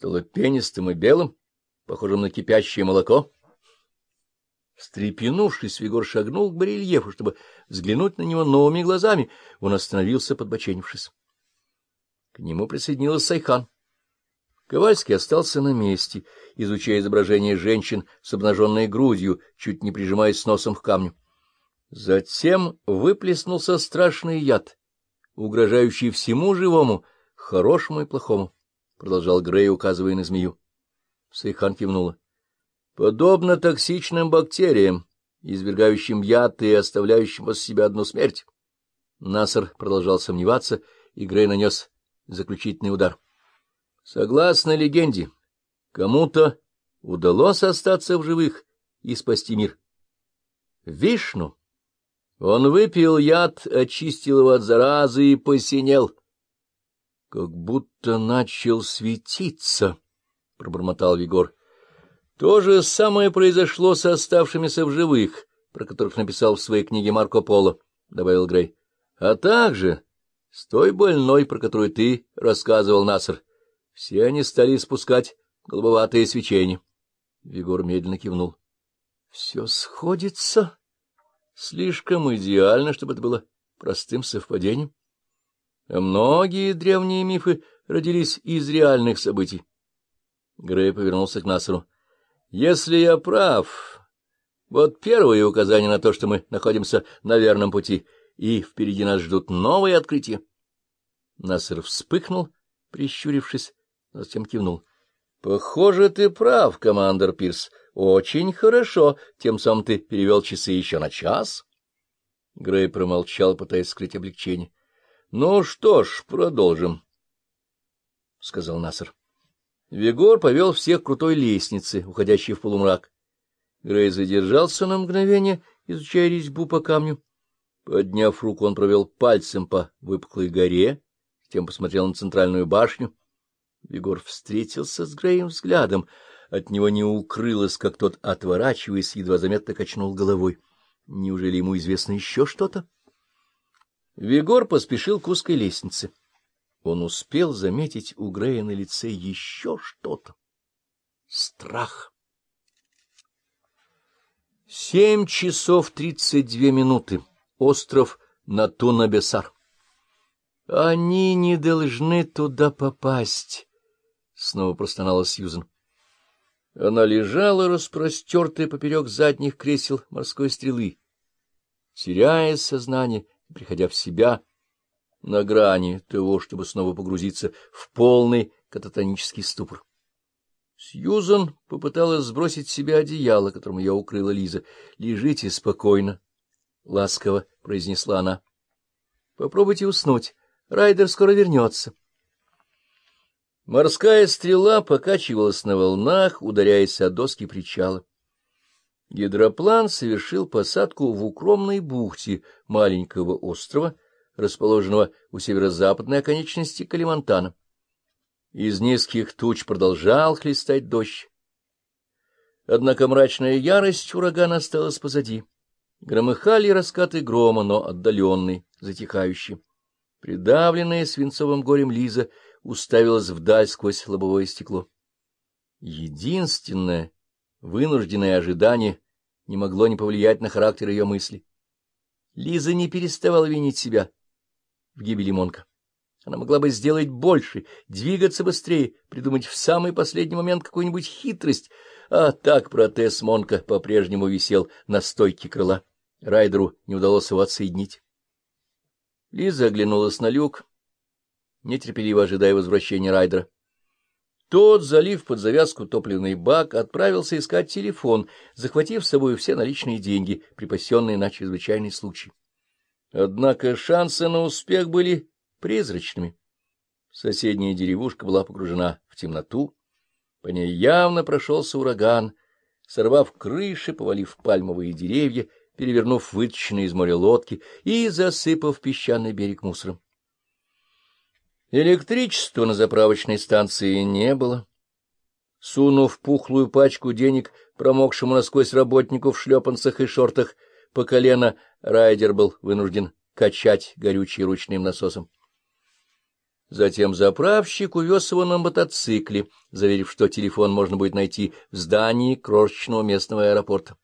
стало пенистым и белым, похожим на кипящее молоко. Встрепенувшись, Вигор шагнул к барельефу, чтобы взглянуть на него новыми глазами. Он остановился, подбоченившись. К нему присоединилась Сайхан. Ковальский остался на месте, изучая изображение женщин с обнаженной грудью, чуть не прижимаясь носом к камню. Затем выплеснулся страшный яд, угрожающий всему живому, хорошему и плохому, — продолжал Грей, указывая на змею. Сайхан кивнула. — Подобно токсичным бактериям, извергающим яд и оставляющим после себя одну смерть. Насер продолжал сомневаться, и Грей нанес заключительный удар. Согласно легенде, кому-то удалось остаться в живых и спасти мир. Вишну. Он выпил яд, очистил его от заразы и посинел. — Как будто начал светиться, — пробормотал Вигор. — То же самое произошло с оставшимися в живых, про которых написал в своей книге Марко Поло, — добавил Грей. — А также с той больной, про которую ты рассказывал, Насар. Все они стали испускать голубоватое свечение. Вигор медленно кивнул. — Все сходится. Слишком идеально, чтобы это было простым совпадением. А многие древние мифы родились из реальных событий. Грей повернулся к Насару. — Если я прав, вот первое указание на то, что мы находимся на верном пути — и впереди нас ждут новые открытия. Насер вспыхнул, прищурившись, но затем кивнул. — Похоже, ты прав, командор Пирс. Очень хорошо. Тем самым ты перевел часы еще на час. Грей промолчал, пытаясь скрыть облегчение. — Ну что ж, продолжим, — сказал Насер. Вигор повел всех к крутой лестнице, уходящей в полумрак. Грей задержался на мгновение, изучая резьбу по камню. Подняв руку, он провел пальцем по выпуклой горе, затем посмотрел на центральную башню. Егор встретился с Греем взглядом. От него не укрылось, как тот, отворачиваясь, едва заметно качнул головой. Неужели ему известно еще что-то? Вигор поспешил к узкой лестнице. Он успел заметить у Грея на лице еще что-то. Страх. Семь часов тридцать две минуты остров Натуна-Бесар. Они не должны туда попасть, — снова простонала Сьюзен. Она лежала, распростертая поперек задних кресел морской стрелы, теряя сознание приходя в себя на грани того, чтобы снова погрузиться в полный кататонический ступор. Сьюзан попыталась сбросить с себя одеяло, которым ее укрыла Лиза. — Лежите спокойно, — ласково произнесла она. — Попробуйте уснуть. Райдер скоро вернется. Морская стрела покачивалась на волнах, ударяясь о доски причала. Гидроплан совершил посадку в укромной бухте маленького острова, расположенного у северо-западной оконечности Калимантана. Из низких туч продолжал хлестать дождь. Однако мрачная ярость урагана осталась позади. Громыхали раскаты грома, но отдаленные, затихающие. Придавленная свинцовым горем Лиза уставилась вдаль сквозь лобовое стекло. Единственное вынужденное ожидание не могло не повлиять на характер ее мысли. Лиза не переставала винить себя в гибели Монка. Она могла бы сделать больше, двигаться быстрее, придумать в самый последний момент какую-нибудь хитрость, а так протез Монка по-прежнему висел на стойке крыла. Райдеру не удалось его отсоединить. Лиза оглянулась на люк, нетерпеливо ожидая возвращения Райдера. Тот, залив под завязку топливный бак, отправился искать телефон, захватив с собой все наличные деньги, припасенные на чрезвычайный случай. Однако шансы на успех были призрачными. Соседняя деревушка была погружена в темноту, по ней явно прошелся ураган, сорвав крыши, повалив пальмовые деревья перевернув вытащенные из моря лодки и засыпав песчаный берег мусором. Электричества на заправочной станции не было. Сунув пухлую пачку денег промокшему насквозь работнику в шлепанцах и шортах по колено, райдер был вынужден качать горючий ручным насосом. Затем заправщик увез его на мотоцикле, заверив, что телефон можно будет найти в здании крошечного местного аэропорта.